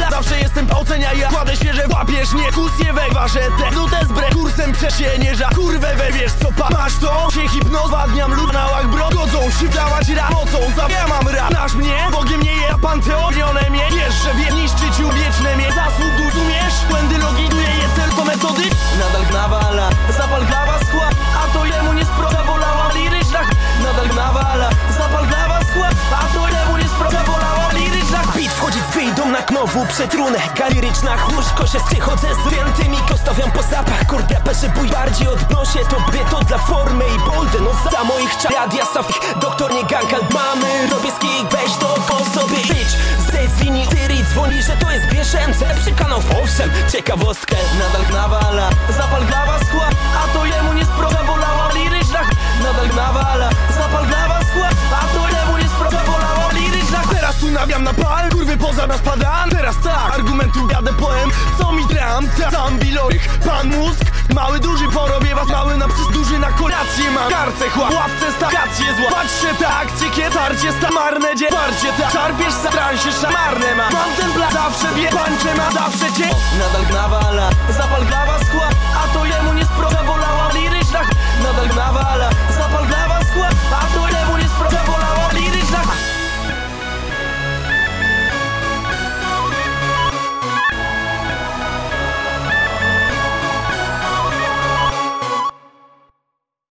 ja zawsze jestem ocenia ja Kładę świeże, łapiesz nie, kusję we warzetę Nutę z bre, kursem przesienierza Kurwę we wiesz co pa, masz to? Się hipnozwadniam lud na łach bro Godzą się dawać ra, mocą za ja mam rap. Nasz mnie, twój dom na knowu Przed runę galiryczna Łóżko się przychodzę z świętymi Kostawiam po zapach Kurde peszy bój bardziej odnośnie To bie to dla formy i boldy. No za moich czas Radia Safik Doktor nie gankal Mamy robię Weź to po sobie. Bitch Zejdź z linii Tyri dzwoni, że to jest bieżące Przy kanał owszem Ciekawostkę Nadal nawala, zapal glawa skła A to jemu nie sprowadza, bolała liryczna. Nadal nawala, zapal glawa skła A to jemu nie sprowadza, bolała liryczna. Teraz tu nawiam na pal, kurwy poza nas sam bilorych Pan mózg, mały duży porobię was Mały na przez duży na kolację mam. Karce chłop, łapce stację zła. Patrzcie te akcje, kietarcie sta marne dzie Parcie ta, czarpiesz za transie szamarne mam Mam ten plan, zawsze wie, pańcze ma zawsze cię